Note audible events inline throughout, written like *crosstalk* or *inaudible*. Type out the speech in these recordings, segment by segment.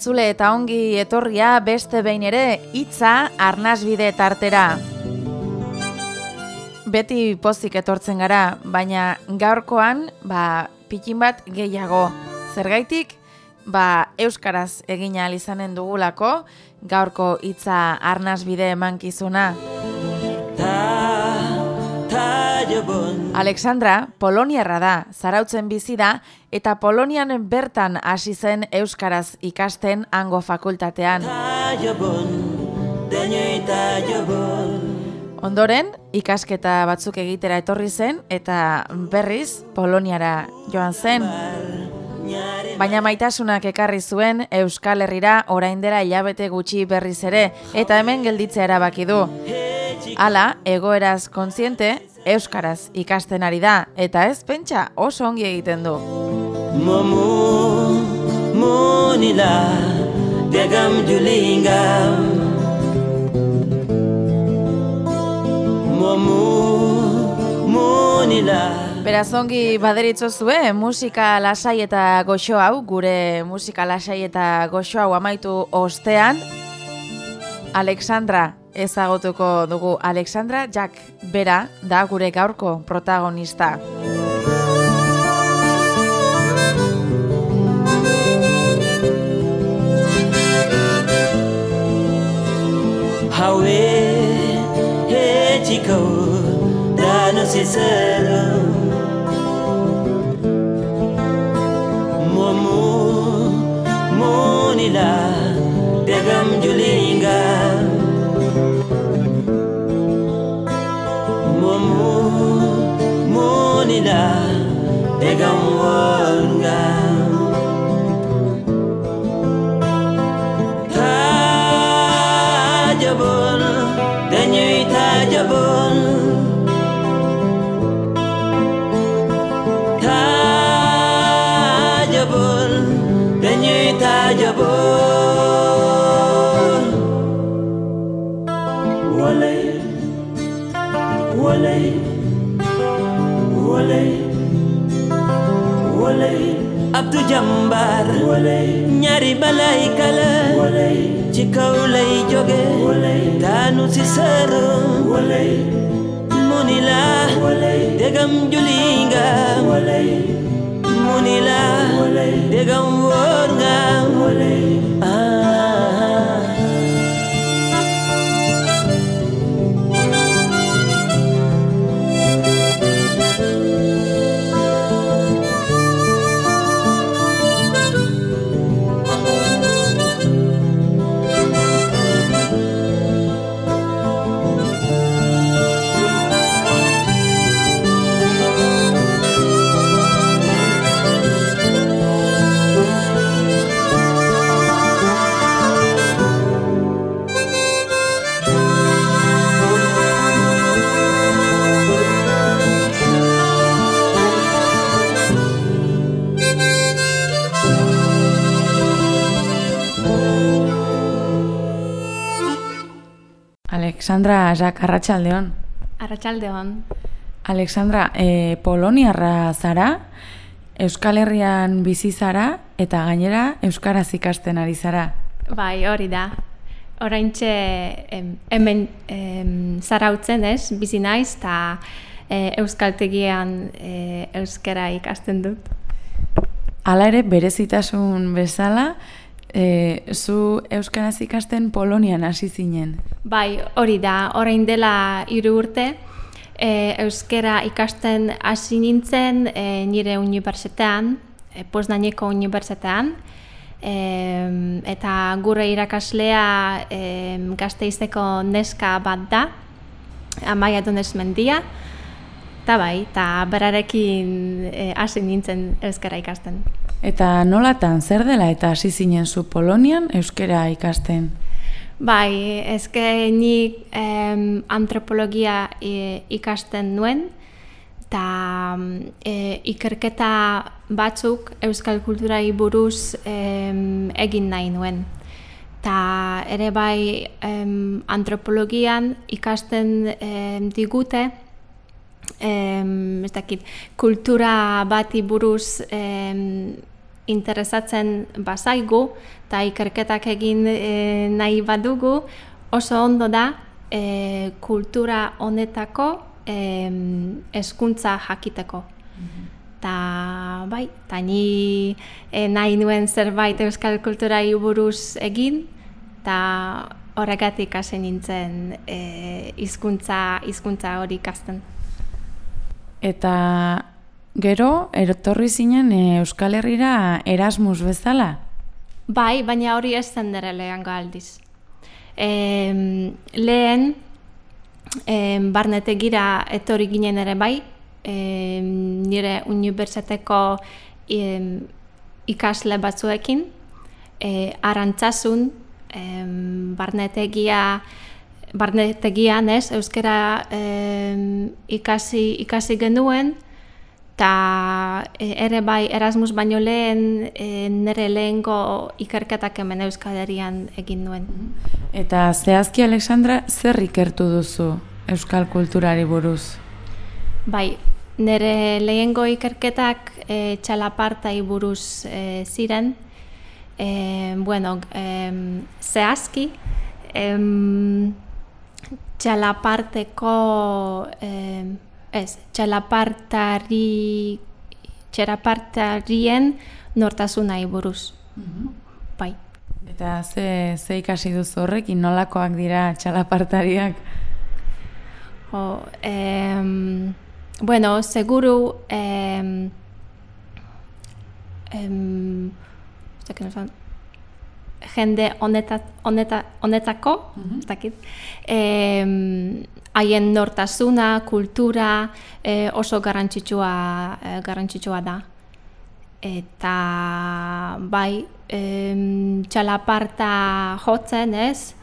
Entzule eta ongi etorria beste behin ere hitza arnasbide tartera. Beti pozik etortzen gara, baina gaurkoan, ba, pikin bat gehiago. Zergaitik, ba, euskaraz egin izanen dugulako, gaurko hitza arnasbide emankizuna. Alexandra, Poloniarra da, zarautzen bizi da, eta Polonian bertan hasi zen euskaraz ikasten hango fakultatean. Ondoren, ikasketa batzuk egitera etorri zen eta berriz Poloniara joan zen. Baina maitasunak ekarri zuen Euskal Herrira orain dela hilabete gutxi berriz ere eta hemen gelditzea erabaki du. Hala, egoeraz kontziente, euskaraz ikasten ari da eta ez pentsa oso ongi egiten du. Momo monila degam julinga Momo monila Beraz ongi baderitzo zue musika lasai eta goxo hau, gure musika lasai eta goxo hau amaitu ostean. Alexandra ezagotuko dugu Alexandra. Jack bera da gure gaurko protagonista. Haue etiko da no se Momo monila degam Chika ulei joge Tanu sisaru Munila. Degam julinga. Munila. Degam worga. Alexandra Jak Arratsaldeon. Arratsaldeon. Alexandra, e, Poloniarra zara, Euskal Herrian bizi zara eta gainera euskaraz ikasten ari zara. Bai, hori da. Oraintxe hemen em, zarautzen, ez? Bizi naiz ta e, euskaltegian e, euskara ikasten dut. Hala ere berezitasun bezala, e, zu euskaraz ikasten Polonian hasi zinen. Bai, hori da, orain dela hiru urte, e, euskara ikasten hasi nintzen e, nire unibertsitatean, e, Poznaineko unibertsitatean, e, eta gure irakaslea e, gazteizeko neska bat da, amaia donez mendia, eta bai, eta berarekin e, hasi nintzen euskara ikasten. Eta nolatan zer dela eta hasi zinen zu Polonian euskara ikasten? Bai, ezke ni em, antropologia e, ikasten nuen, eta e, ikerketa batzuk euskal kulturai buruz em, egin nahi nuen. Ta ere bai em, antropologian ikasten em, digute, em, ez dakit, kultura bati buruz em, interesatzen bazaigu eta ikerketak egin e, nahi badugu, oso ondo da e, kultura honetako e, eskuntza jakiteko. Ta bai, ta ni e, nahi nuen zerbait euskal kultura buruz egin, eta horregatik hasi nintzen hizkuntza hizkuntza hori ikasten. Eta gero, erotorri zinen e, Euskal Herrira Erasmus bezala? Bai, baina hori ez zen dere lehen galdiz. E, lehen, e, barnetegira etorri ginen ere bai, e, nire unibertsateko e, ikasle batzuekin, e, arantzasun, e, barnetegia, barnetegian ez, euskera e, ikasi, ikasi genuen, eta e, ere bai Erasmus baino lehen e, nire lehengo ikerketak hemen Euskal Herrian egin nuen. Eta zehazki Alexandra, zer ikertu duzu Euskal kulturari buruz? Bai, nire lehengo ikerketak e, txalapartai buruz e, ziren, e, bueno, e, zehazki, e, txalaparteko e, ez, txalapartari txalapartarien nortasunai buruz. Mhm. Bai. Eta ze, ze ikasi duzu horrekin nolakoak dira txalapartariak? O, em, bueno, seguru em, em, jende honeta, honeta, honetako, mm -hmm. haien nortasuna, kultura e, oso garrantzitsua, e, garrantzitsua da. Eta bai, e, txalaparta jotzen ez,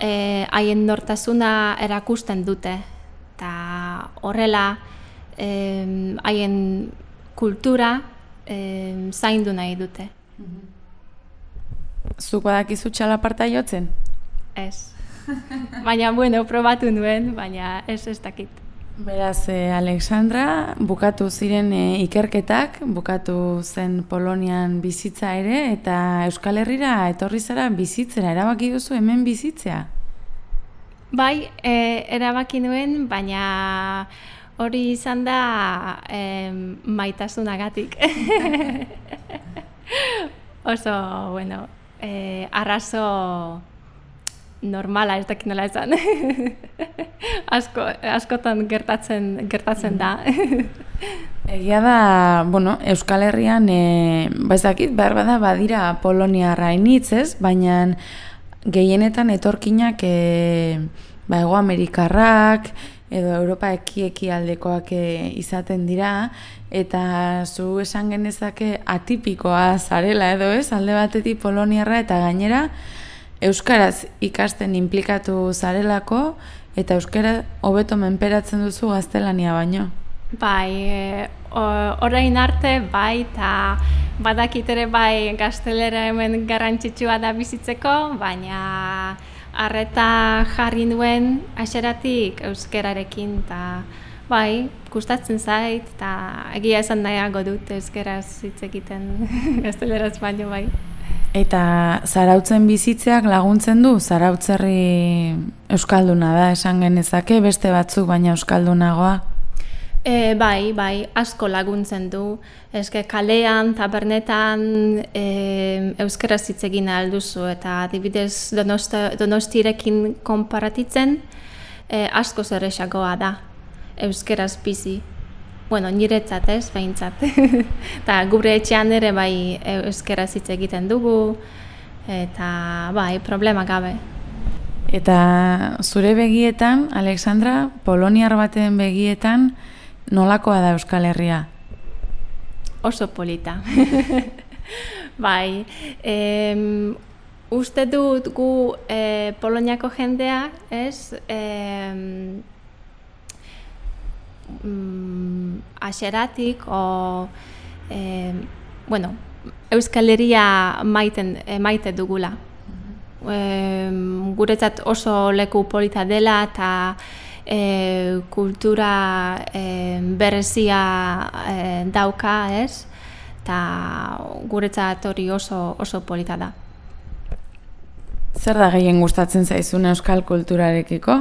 e, haien nortasuna erakusten dute. Eta horrela, haien kultura e, zaindu nahi dute. Mm Zuk badakizu txalaparta jotzen? Ez. *laughs* baina, bueno, probatu nuen, baina ez ez dakit. Beraz, eh, Alexandra, bukatu ziren eh, ikerketak, bukatu zen Polonian bizitza ere, eta Euskal Herrira etorri zara bizitzera, erabaki duzu hemen bizitzea? Bai, e, erabaki nuen, baina hori izan da e, maitasunagatik. *laughs* Oso, bueno, eh, arrazo normala ez dakit nola esan. *laughs* Asko, askotan gertatzen, gertatzen da. *laughs* Egia da, bueno, Euskal Herrian, e, ba ez dakit, behar bada badira Polonia rainitz ez, baina gehienetan etorkinak e, ba, Ego Amerikarrak, edo Europa ekieki aldekoak e, izaten dira, eta zu esan genezake atipikoa zarela edo ez, alde batetik poloniarra eta gainera Euskaraz ikasten implikatu zarelako eta Euskara hobeto menperatzen duzu gaztelania baino. Bai, e, orain arte bai eta badakit ere bai gaztelera hemen garrantzitsua da bizitzeko, baina arreta jarri nuen aseratik euskerarekin eta bai, gustatzen zait eta egia esan nahiago dut euskaraz hitz egiten *laughs* gazteleraz baino bai. Eta zarautzen bizitzeak laguntzen du, zarautzerri euskalduna da, esan genezake, beste batzuk baina euskaldunagoa? E, bai, bai, asko laguntzen du. Eske kalean, tabernetan e, euskaraz hitz egin alduzu eta adibidez donostirekin konparatitzen e, asko zer da euskaraz bizi. Bueno, niretzat ez, behintzat. *laughs* eta gure etxean ere bai euskaraz hitz egiten dugu eta bai, problema gabe. Eta zure begietan, Alexandra, Poloniar baten begietan, nolakoa da Euskal Herria? Oso polita. *laughs* bai, em, uste dut gu e, Poloniako jendea, ez, em, mm, aseratik, o, em, bueno, Euskal Herria maiten, e, maite dugula. Mm guretzat oso leku polita dela eta e, kultura e, berezia e, dauka, ez? eta guretzat hori oso, oso polita da. Zer da gehien gustatzen zaizun euskal kulturarekiko?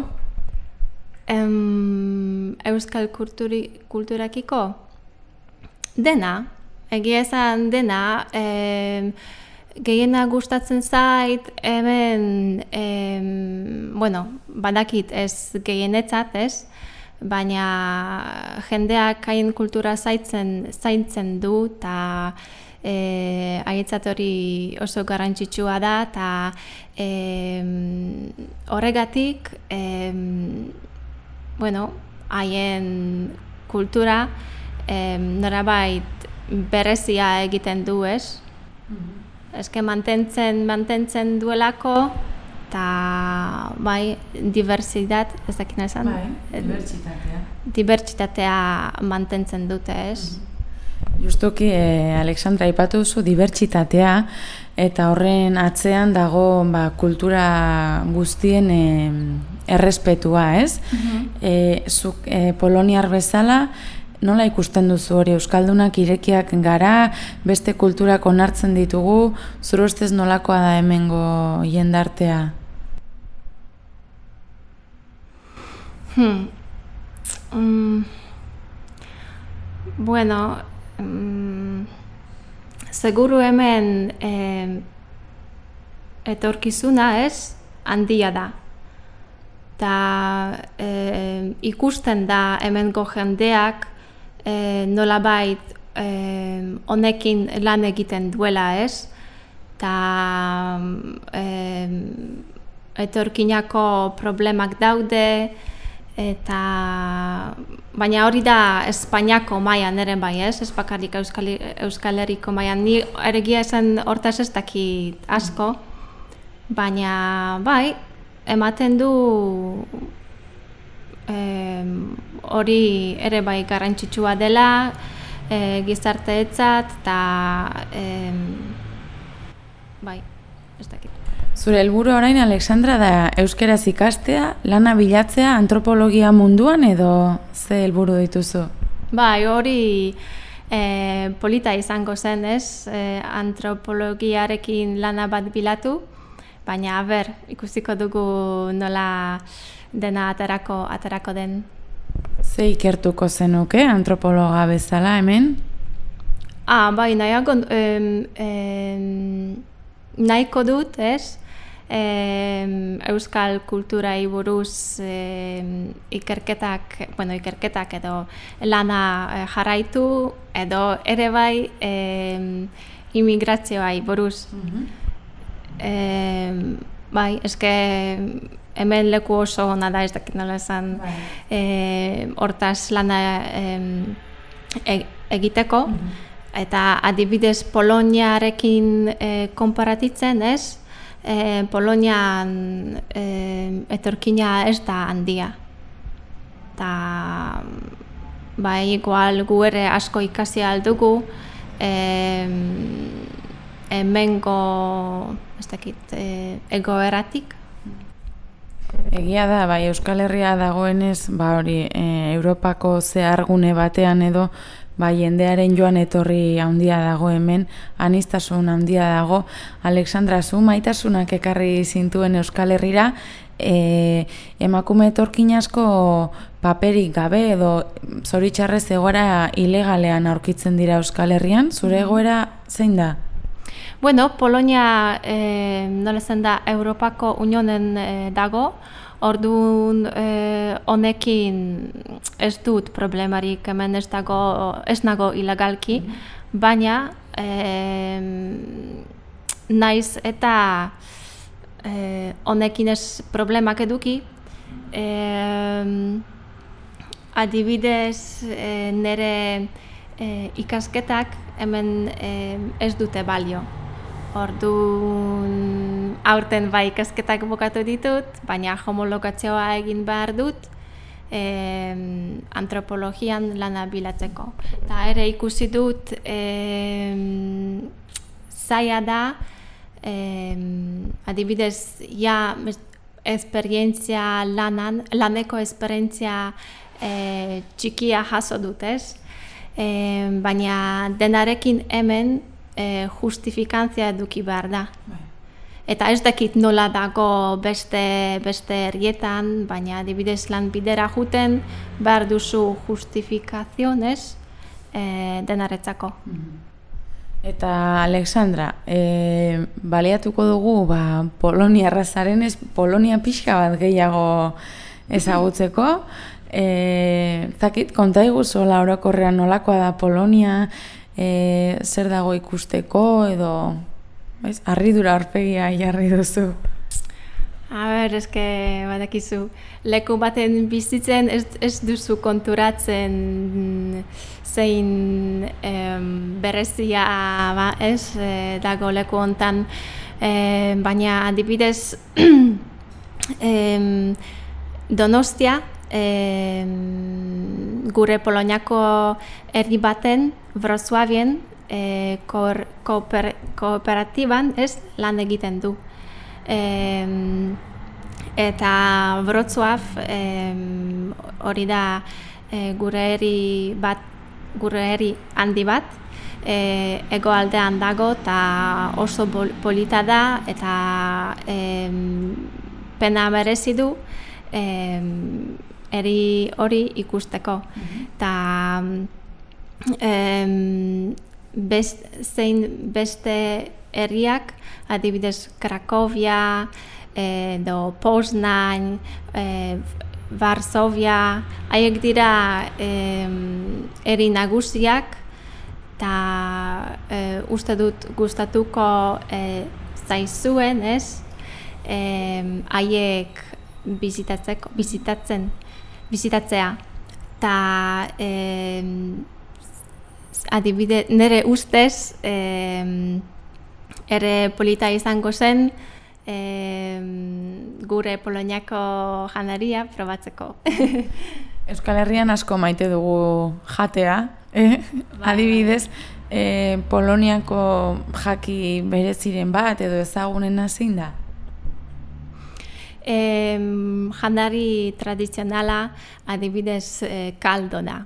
Em, euskal kulturi, kulturakiko? Dena, egia esan dena, em, gehiena gustatzen zait, hemen, em, bueno, badakit ez gehienetzat, ez? Baina jendeak hain kultura zaitzen, zaintzen du, eta e, haietzat hori oso garrantzitsua da, eta e, horregatik, e, bueno, haien kultura e, norabait berezia egiten du, ez? Mm eske mantentzen mantentzen duelako eta bai diversitat ez dakit esan bai, diversitatea diversitatea mantentzen dute ez mm -hmm. Justuki eh, Alexandra aipatu duzu diversitatea eta horren atzean dago ba, kultura guztien eh, errespetua, ez? Mm -hmm. eh, zuk, eh, Poloniar bezala Nola ikusten duzu hori euskaldunak irekiak gara, beste kulturak onartzen ditugu, zuru ustez nolakoa da hemengo jendartea? Hmm. Mm. Bueno, mm, seguru hemen eh, etorkizuna ez, handia da. Ta eh, ikusten da hemengo jendeak e, nolabait e, honekin lan egiten duela ez, eta e, etorkinako problemak daude, eta baina hori da Espainiako mailan ere bai ez, ez bakarrik Euskal, Euskal Herriko mailan, ni eregia esan hortaz ez dakit asko, baina bai, ematen du hori ere bai garrantzitsua dela e, gizarteetzat eta e, bai, ez dakit. Zure helburu orain Alexandra da euskeraz ikastea, lana bilatzea antropologia munduan edo ze helburu dituzu? Bai, hori e, polita izango zen, ez? E, antropologiarekin lana bat bilatu, baina ber, ikusiko dugu nola dena aterako, aterako den. Ze ikertuko zenuke antropologa bezala hemen? Ah, bai, nahiago, em, em, nahiko dut, ez? Em, euskal kultura buruz em, ikerketak, bueno, ikerketak edo lana eh, jarraitu, edo ere bai em, imigrazioai buruz. Mm -hmm. Bai, eske hemen leku oso ona da ez dakit nola esan bai. e, hortaz lana e, egiteko mhm. eta adibidez Poloniarekin e, konparatitzen ez e, Polonian e, etorkina ez da handia eta bai igual gu ere asko ikasi aldugu e, hemengo ez dakit e, egoeratik Egia da, bai, Euskal Herria dagoenez, ba hori, e, Europako zehargune batean edo, bai, jendearen joan etorri handia dago hemen, anistasun handia dago. Alexandra, zu maitasunak ekarri zintuen Euskal Herrira, e, emakume etorkin asko paperik gabe edo zoritxarrez egoera ilegalean aurkitzen dira Euskal Herrian, zure egoera zein da? Bueno, Polonia eh, nola zen da Europako Unionen eh, dago, orduan eh, honekin ez dut problemarik hemen ez dago, ez nago ilegalki, mm -hmm. baina eh, naiz eta eh, honekin ez problemak eduki, eh, adibidez eh, nire eh, ikasketak hemen eh, ez dute balio. Ordu aurten bai ikasketak bukatu ditut, baina homologazioa egin behar dut e, antropologian lana bilatzeko. Eta ere ikusi dut e, zaila da, e, adibidez, ja, esperientzia lanan, laneko esperientzia e, txikia jaso dut, ez? e, baina denarekin hemen e, justifikantzia eduki behar da. Bai. Eta ez dakit nola dago beste, beste herrietan, baina adibidez lan bidera juten, behar duzu justifikazionez e, denaretzako. Mhm. Eta Alexandra, e, baliatuko dugu ba, Polonia razaren ez Polonia pixka bat gehiago ezagutzeko. E, zakit, konta iguzu orokorrean nolakoa da Polonia, e, zer dago ikusteko edo Ez, arridura horpegia jarri duzu. A ber, eske badakizu, leku baten bizitzen ez, ez duzu konturatzen zein em, berezia ba, ez, e, dago leku hontan, e, baina adibidez *clears throat* em, Donostia, em, gure Poloniako herri baten, Wrocławien, e, kooper, kooperatiban ez lan egiten du. E, eta Wrocław hori da e, gure eri bat gure eri handi bat e, egoaldean dago eta oso polita da eta e, pena merezi du e, eri hori ikusteko. Mm -hmm best, zein beste herriak, adibidez Krakovia, edo Poznań, e, Varsovia, haiek dira e, eri nagusiak, eta e, uste dut gustatuko e, zaizuen, ez? E, haiek bizitatzeko, bizitatzen, bizitatzea. Ta, e, adibide, nire ustez, e, ere polita izango zen, e, gure poloniako janaria probatzeko. *laughs* Euskal Herrian asko maite dugu jatea, eh? Ba, adibidez, e, poloniako jaki bereziren bat edo ezagunen zein da? E, jandari tradizionala adibidez e, kaldo da.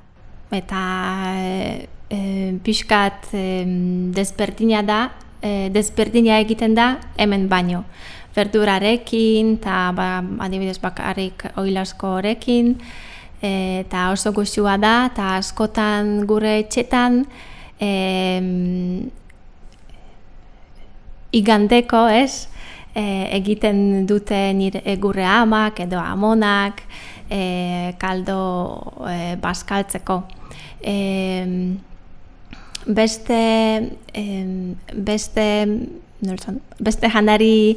Eta e, pixkat e, desberdina da, e, desberdina egiten da hemen baino. Verdurarekin, eta ba, adibidez bakarrik oilasko horrekin, eta oso guztua da, eta askotan gure etxetan, e, igandeko, ez, e, egiten dute nire gure amak edo amonak, e, kaldo e, baskaltzeko. E, beste beste beste janari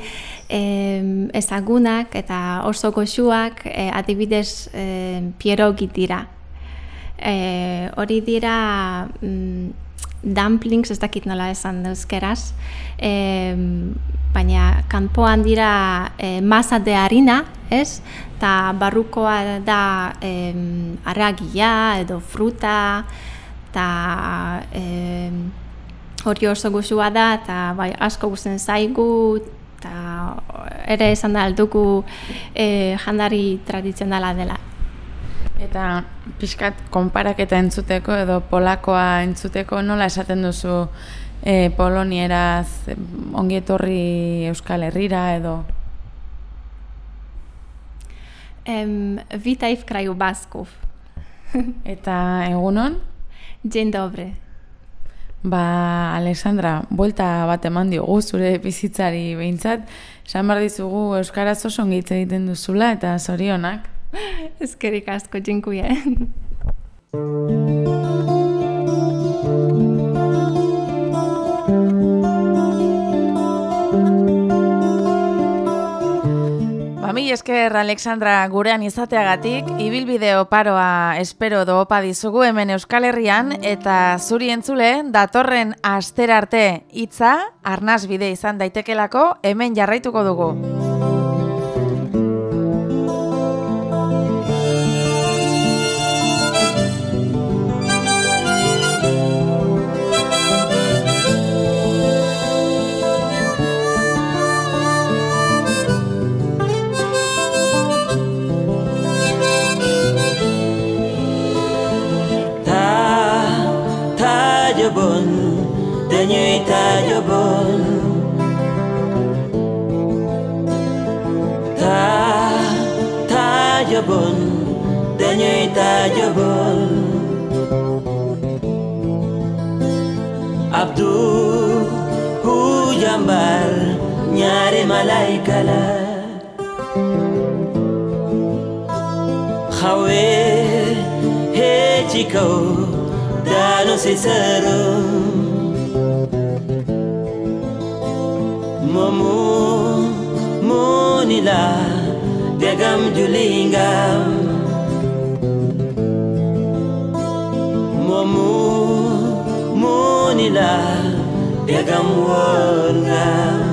ezagunak eta oso goxuak e, adibidez e, pierogi dira. E, hori dira mm, dumplings, ez dakit nola esan euskeraz, e, baina kanpoan dira e, masa de harina, ez? Ta barrukoa da e, arragia edo fruta, eta e, hori oso guzua da, eta bai, asko guztien zaigu, eta ere esan da alduku e, jandari tradizionala dela. Eta pixkat konparaketa entzuteko edo polakoa entzuteko nola esaten duzu e, polonieraz ongietorri euskal herrira edo? Em, Witaj w kraju Basków. Eta egunon? Dzień dobry. Ba, Alexandra, buelta bat eman diogu zure bizitzari behintzat. Esan behar dizugu Euskaraz oso ongitze egiten duzula eta zorionak. *laughs* Ezkerik asko, jinkuie. Mami esker Alexandra gurean izateagatik, ibilbide oparoa espero do opa dizugu hemen Euskal Herrian, eta zuri entzule, datorren aster arte hitza arnaz bide izan daitekelako hemen jarraituko dugu. insoluble. Abdul Huyambar Malaykal, malaikala Khawe hechiko dano sisaro Momu munila degam julingam mu mu nila dagam won ngam